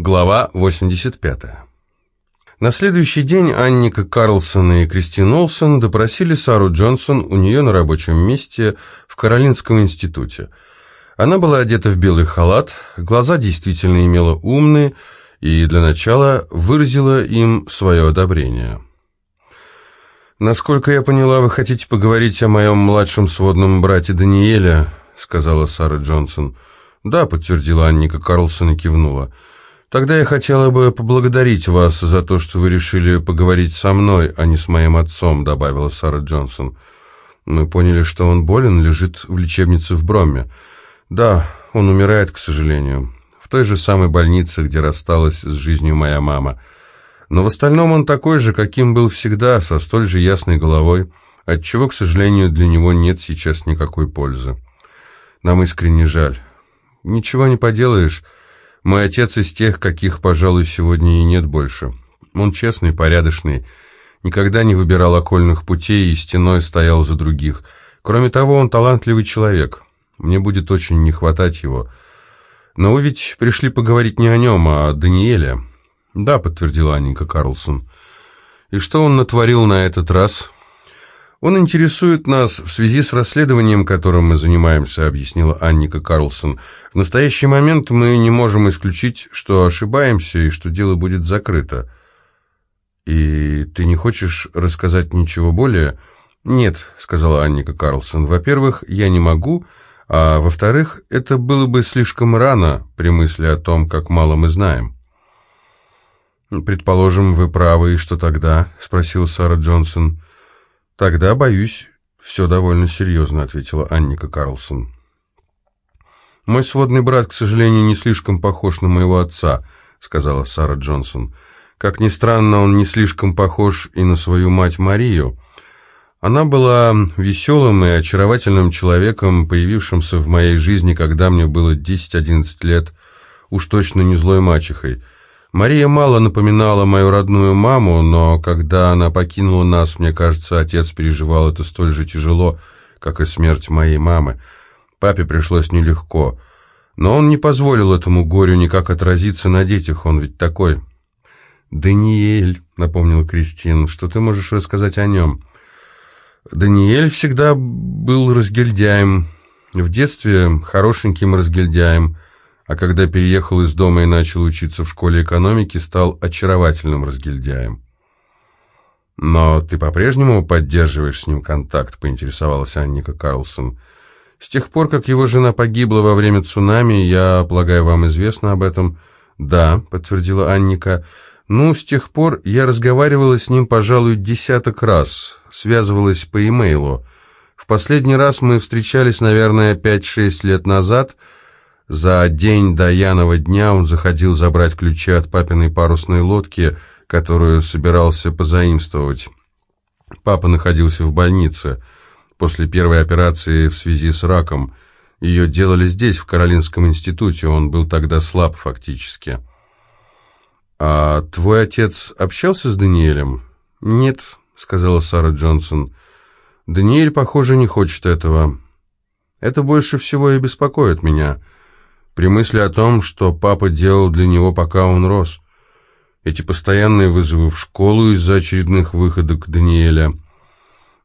Глава 85. На следующий день Анника Карлсон и Кристин Олсен допросили Сару Джонсон у нее на рабочем месте в Каролинском институте. Она была одета в белый халат, глаза действительно имела умные и для начала выразила им свое одобрение. «Насколько я поняла, вы хотите поговорить о моем младшем сводном брате Даниэле», сказала Сара Джонсон. «Да», подтвердила Анника Карлсон и кивнула. Тогда я хотела бы поблагодарить вас за то, что вы решили поговорить со мной, а не с моим отцом», — добавила Сара Джонсон. «Мы поняли, что он болен, лежит в лечебнице в Бромме. Да, он умирает, к сожалению, в той же самой больнице, где рассталась с жизнью моя мама. Но в остальном он такой же, каким был всегда, со столь же ясной головой, отчего, к сожалению, для него нет сейчас никакой пользы. Нам искренне жаль. Ничего не поделаешь». Мой отец из тех, каких, пожалуй, сегодня и нет больше. Он честный, порядочный, никогда не выбирал окольных путей и стеной стоял за других. Кроме того, он талантливый человек. Мне будет очень не хватать его. Но вы ведь пришли поговорить не о нем, а о Даниэле. Да, подтвердила Анника Карлсон. И что он натворил на этот раз? «Он интересует нас в связи с расследованием, которым мы занимаемся», объяснила Анника Карлсон. «В настоящий момент мы не можем исключить, что ошибаемся и что дело будет закрыто». «И ты не хочешь рассказать ничего более?» «Нет», — сказала Анника Карлсон. «Во-первых, я не могу, а во-вторых, это было бы слишком рано при мысли о том, как мало мы знаем». «Предположим, вы правы, и что тогда?» — спросил Сара Джонсон. «Тогда, боюсь, все довольно серьезно», — ответила Анника Карлсон. «Мой сводный брат, к сожалению, не слишком похож на моего отца», — сказала Сара Джонсон. «Как ни странно, он не слишком похож и на свою мать Марию. Она была веселым и очаровательным человеком, появившимся в моей жизни, когда мне было 10-11 лет, уж точно не злой мачехой». Мария мало напоминала мою родную маму, но когда она покинула нас, мне кажется, отец переживал это столь же тяжело, как и смерть моей мамы. Папе пришлось нелегко. Но он не позволил этому горю никак отразиться на детях, он ведь такой. «Даниэль», — напомнил Кристин, — «что ты можешь рассказать о нем?» «Даниэль всегда был разгильдяем. В детстве хорошеньким разгильдяем» а когда переехал из дома и начал учиться в школе экономики, стал очаровательным разгильдяем. «Но ты по-прежнему поддерживаешь с ним контакт?» — поинтересовалась Анника Карлсон. «С тех пор, как его жена погибла во время цунами, я, полагаю, вам известно об этом?» «Да», — подтвердила Анника. «Ну, с тех пор я разговаривала с ним, пожалуй, десяток раз, связывалась по имейлу. В последний раз мы встречались, наверное, пять-шесть лет назад — за день до Янова дня он заходил забрать ключи от папиной парусной лодки, которую собирался позаимствовать. Папа находился в больнице после первой операции в связи с раком. Ее делали здесь, в Каролинском институте, он был тогда слаб фактически. «А твой отец общался с Даниэлем?» «Нет», — сказала Сара Джонсон. «Даниэль, похоже, не хочет этого. Это больше всего и беспокоит меня» при мысли о том, что папа делал для него, пока он рос. Эти постоянные вызовы в школу из-за очередных выходок Даниэля.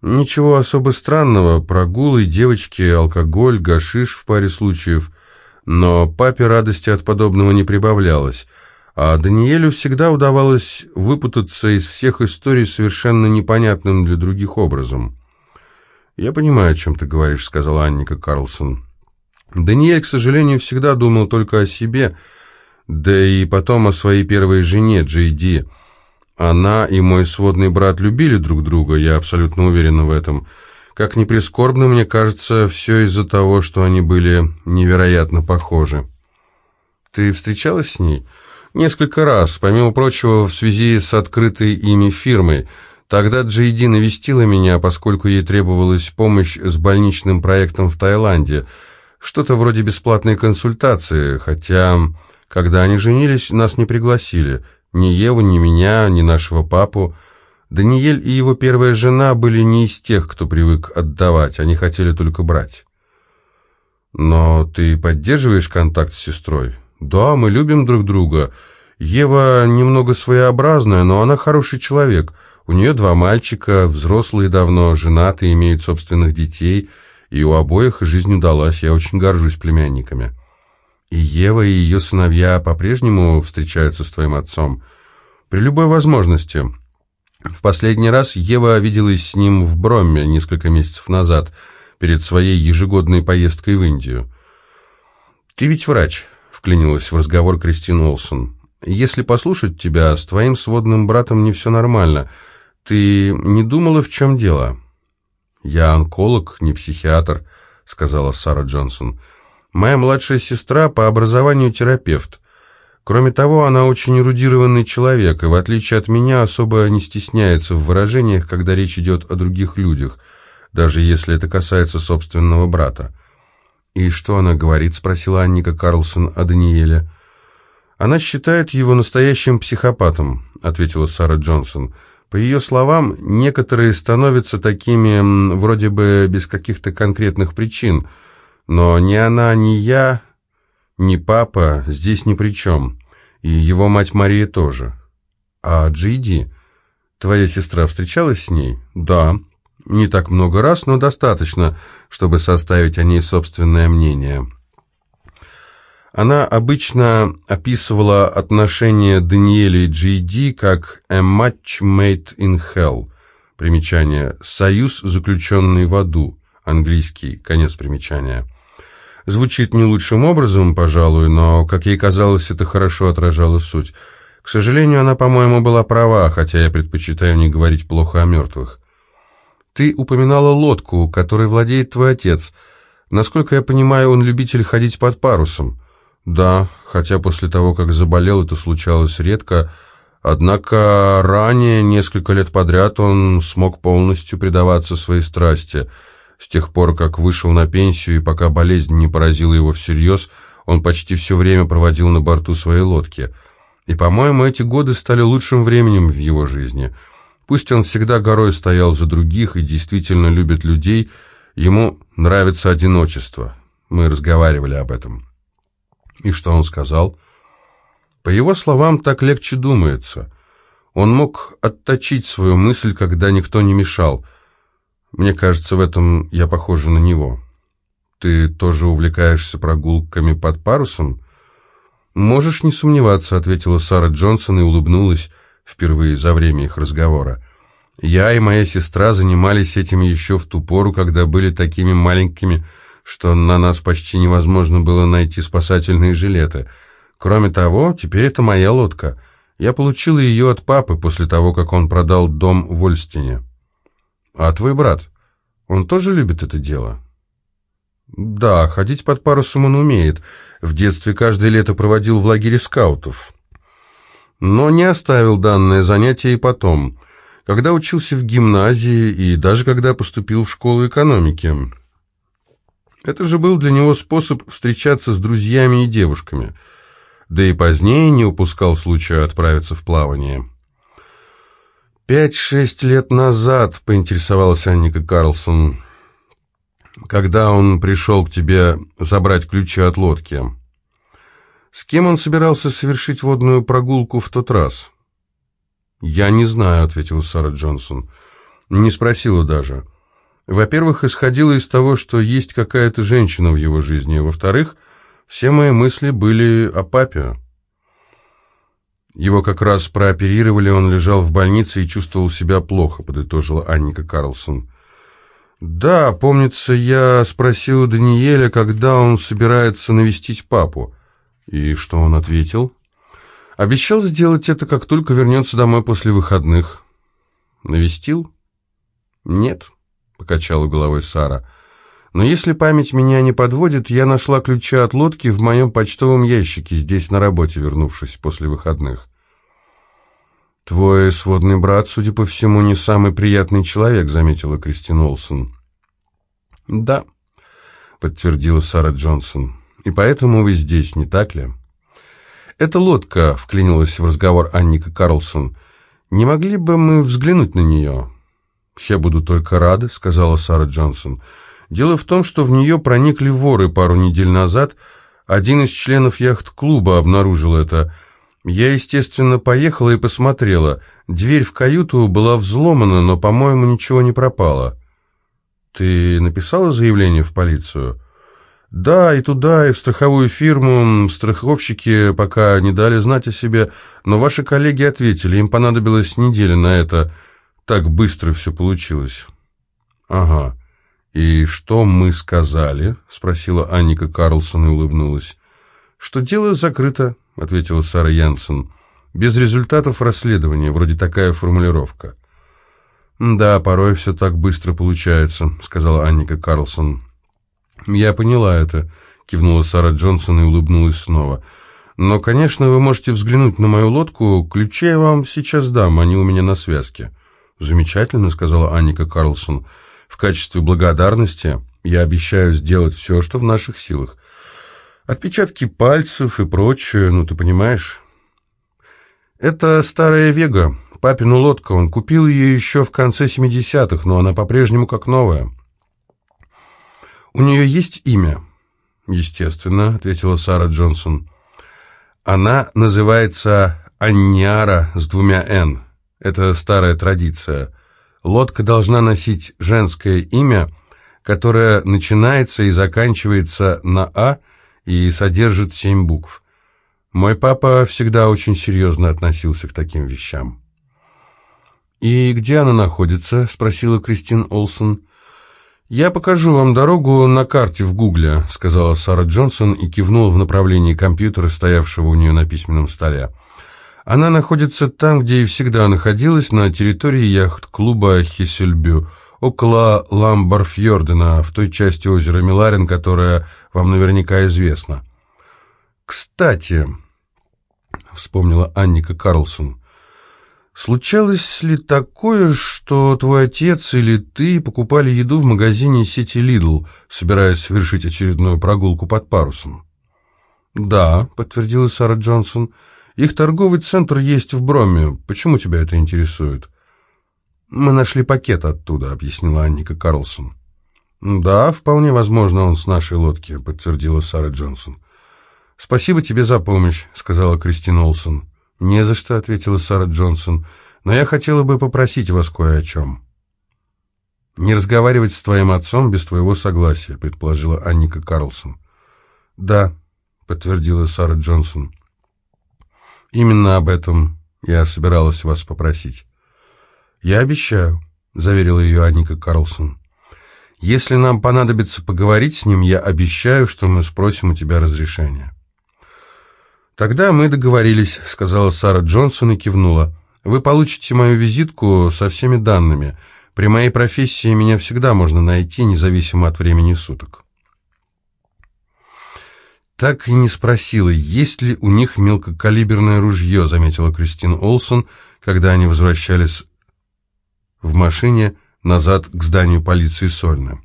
Ничего особо странного, прогулы, девочки, алкоголь, гашиш в паре случаев. Но папе радости от подобного не прибавлялось. А Даниэлю всегда удавалось выпутаться из всех историй совершенно непонятным для других образом. «Я понимаю, о чем ты говоришь», — сказала Анника Карлсон. Даниэль, к сожалению, всегда думал только о себе, да и потом о своей первой жене, Джей Она и мой сводный брат любили друг друга, я абсолютно уверен в этом. Как ни прискорбно, мне кажется, все из-за того, что они были невероятно похожи. Ты встречалась с ней? Несколько раз, помимо прочего, в связи с открытой ими фирмой. Тогда Джейди навестила меня, поскольку ей требовалась помощь с больничным проектом в Таиланде – что-то вроде бесплатной консультации, хотя, когда они женились, нас не пригласили. Ни Еву, ни меня, ни нашего папу. Даниэль и его первая жена были не из тех, кто привык отдавать, они хотели только брать. Но ты поддерживаешь контакт с сестрой? Да, мы любим друг друга, Ева немного своеобразная, но она хороший человек. У нее два мальчика, взрослые давно, женаты, имеют собственных детей, и у обоих жизнь удалась, я очень горжусь племянниками. И Ева и ее сыновья по-прежнему встречаются с твоим отцом. При любой возможности. В последний раз Ева виделась с ним в Бромме несколько месяцев назад, перед своей ежегодной поездкой в Индию. «Ты ведь врач», — вклинилась в разговор Кристин Олсон. «Если послушать тебя, с твоим сводным братом не все нормально. Ты не думала, в чем дело?» «Я онколог, не психиатр», — сказала Сара Джонсон. «Моя младшая сестра по образованию терапевт. Кроме того, она очень эрудированный человек, и в отличие от меня особо не стесняется в выражениях, когда речь идет о других людях, даже если это касается собственного брата. «И что она говорит?» — спросила Анника Карлсон о Даниэле. «Она считает его настоящим психопатом», — ответила Сара Джонсон. «По ее словам, некоторые становятся такими вроде бы без каких-то конкретных причин, но ни она, ни я ни папа здесь ни при чем, и его мать Мария тоже. А Джиди, твоя сестра встречалась с ней? Да, не так много раз, но достаточно, чтобы составить о ней собственное мнение. Она обычно описывала отношения Даниэля и Джиди как «a match made in hell». Примечание «союз, заключенный в аду». Английский, конец примечания. Звучит не лучшим образом, пожалуй, но, как ей казалось, это хорошо отражало суть. К сожалению, она, по-моему, была права, хотя я предпочитаю не говорить плохо о мертвых. Ты упоминала лодку, которой владеет твой отец. Насколько я понимаю, он любитель ходить под парусом. Да, хотя после того, как заболел, это случалось редко, однако ранее, несколько лет подряд, он смог полностью предаваться своей страсти — с тех пор, как вышел на пенсию и пока болезнь не поразила его всерьез, он почти все время проводил на борту своей лодки. И, по-моему, эти годы стали лучшим временем в его жизни. Пусть он всегда горой стоял за других и действительно любит людей, ему нравится одиночество. Мы разговаривали об этом. И что он сказал? По его словам, так легче думается. Он мог отточить свою мысль, когда никто не мешал – мне кажется, в этом я похожа на него. Ты тоже увлекаешься прогулками под парусом? Можешь не сомневаться, ответила Сара Джонсон и улыбнулась впервые за время их разговора. Я и моя сестра занимались этим еще в ту пору, когда были такими маленькими, что на нас почти невозможно было найти спасательные жилеты. Кроме того, теперь это моя лодка. Я получила ее от папы после того, как он продал дом в Ольстине. «А твой брат? Он тоже любит это дело?» «Да, ходить под парусом он умеет. В детстве каждое лето проводил в лагере скаутов. Но не оставил данное занятие и потом, когда учился в гимназии и даже когда поступил в школу экономики. Это же был для него способ встречаться с друзьями и девушками, да и позднее не упускал случая отправиться в плавание». «Пять-шесть лет назад», — поинтересовалась Анника Карлсон, «когда он пришел к тебе забрать ключи от лодки. С кем он собирался совершить водную прогулку в тот раз?» «Я не знаю», — ответила Сара Джонсон. «Не спросила даже. Во-первых, исходила из того, что есть какая-то женщина в его жизни, во-вторых, все мои мысли были о папе». Его как раз прооперировали, он лежал в больнице и чувствовал себя плохо, подытожила Анника Карлсон. Да, помнится, я спросил Даниэля, когда он собирается навестить папу. И что он ответил? Обещал сделать это, как только вернется домой после выходных. Навестил? Нет, покачала головой Сара. Но если память меня не подводит, я нашла ключи от лодки в моем почтовом ящике здесь на работе, вернувшись после выходных. «Твой сводный брат, судя по всему, не самый приятный человек», — заметила Кристин Олсон. «Да», — подтвердила Сара Джонсон. «И поэтому вы здесь, не так ли?» «Эта лодка», — вклинилась в разговор Анника Карлсон. «Не могли бы мы взглянуть на нее?» «Я буду только рада», — сказала Сара Джонсон. Дело в том, что в нее проникли воры пару недель назад. Один из членов яхт-клуба обнаружил это. Я, естественно, поехала и посмотрела. Дверь в каюту была взломана, но, по-моему, ничего не пропало. Ты написала заявление в полицию? Да, и туда, и в страховую фирму. Страховщики пока не дали знать о себе, но ваши коллеги ответили, им понадобилась неделя на это. Так быстро все получилось. Ага. «И что мы сказали?» — спросила Анника Карлсон и улыбнулась. «Что дело закрыто», — ответила Сара Янсен. «Без результатов расследования, вроде такая формулировка». «Да, порой все так быстро получается», — сказала Анника Карлсон. «Я поняла это», — кивнула Сара Джонсон и улыбнулась снова. «Но, конечно, вы можете взглянуть на мою лодку. Ключи я вам сейчас дам, они у меня на связке». «Замечательно», — сказала Анника Карлсон. «В качестве благодарности я обещаю сделать все, что в наших силах. Отпечатки пальцев и прочее, ну ты понимаешь». «Это старая Вега, папину лодка. Он купил ее еще в конце 70-х, но она по-прежнему как новая». «У нее есть имя?» «Естественно», — ответила Сара Джонсон. «Она называется Аньяра с двумя «н». Это старая традиция. Лодка должна носить женское имя, которое начинается и заканчивается на «а» и содержит семь букв. Мой папа всегда очень серьезно относился к таким вещам. «И где она находится?» — спросила Кристин Олсон. «Я покажу вам дорогу на карте в Гугле», — сказала Сара Джонсон и кивнула в направлении компьютера, стоявшего у нее на письменном столе. «Она находится там, где и всегда находилась, на территории яхт-клуба Хессельбю, около Ламбарфьордена, в той части озера Миларин, которая вам наверняка известна». «Кстати», — вспомнила Анника Карлсон, — Случалось ли такое, что твой отец или ты покупали еду в магазине сети Lidl, собираясь совершить очередную прогулку под парусом? «Да», — подтвердила Сара Джонсон, — «их торговый центр есть в Броме. Почему тебя это интересует?» «Мы нашли пакет оттуда», — объяснила Анника Карлсон. «Да, вполне возможно, он с нашей лодки», — подтвердила Сара Джонсон. «Спасибо тебе за помощь», — сказала Кристин Олсон. «Не за что», — ответила Сара Джонсон, — «но я хотела бы попросить вас кое о чем». «Не разговаривать с твоим отцом без твоего согласия», — предположила Анника Карлсон. «Да», — подтвердила Сара Джонсон. «Именно об этом я собиралась вас попросить». «Я обещаю», — заверила ее Анника Карлсон. «Если нам понадобится поговорить с ним, я обещаю, что мы спросим у тебя разрешения». «Тогда мы договорились», — сказала Сара Джонсон и кивнула. «Вы получите мою визитку со всеми данными. При моей профессии меня всегда можно найти, независимо от времени суток». Так и не спросила, есть ли у них мелкокалиберное ружье, заметила Кристин Олсон, когда они возвращались в машине назад к зданию полиции Сольна.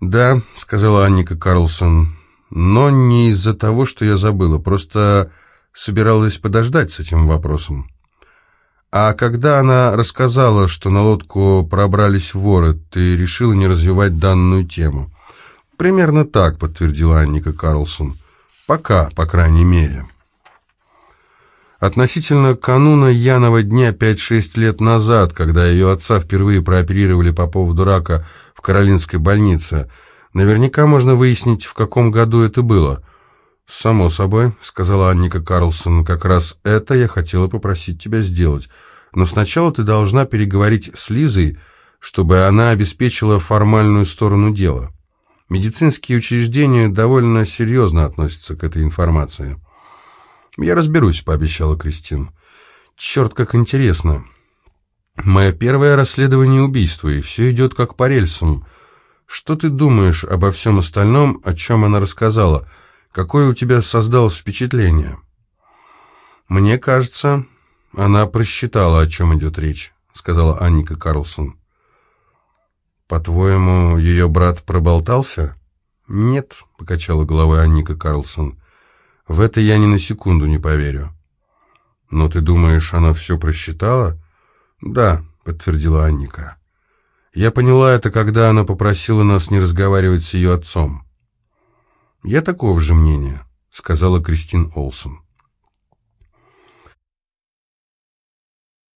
«Да», — сказала Анника Карлсон, но не из-за того, что я забыла, просто собиралась подождать с этим вопросом. А когда она рассказала, что на лодку пробрались воры, ты решила не развивать данную тему. Примерно так, подтвердила Анника Карлсон. Пока, по крайней мере. Относительно кануна Янова дня 5-6 лет назад, когда ее отца впервые прооперировали по поводу рака в Каролинской больнице – Наверняка можно выяснить, в каком году это было. «Само собой», — сказала Анника Карлсон, — «как раз это я хотела попросить тебя сделать. Но сначала ты должна переговорить с Лизой, чтобы она обеспечила формальную сторону дела. Медицинские учреждения довольно серьезно относятся к этой информации». «Я разберусь», — пообещала Кристин. «Черт, как интересно. Мое первое расследование убийства, и все идет как по рельсам». Что ты думаешь обо всем остальном, о чем она рассказала? Какое у тебя создалось впечатление? Мне кажется, она просчитала, о чем идет речь, сказала Анника Карлсон. По-твоему, ее брат проболтался? Нет, покачала головой Анника Карлсон. В это я ни на секунду не поверю. Но ты думаешь, она все просчитала? Да, подтвердила Анника. Я поняла это, когда она попросила нас не разговаривать с ее отцом. «Я такого же мнения», — сказала Кристин Олсон.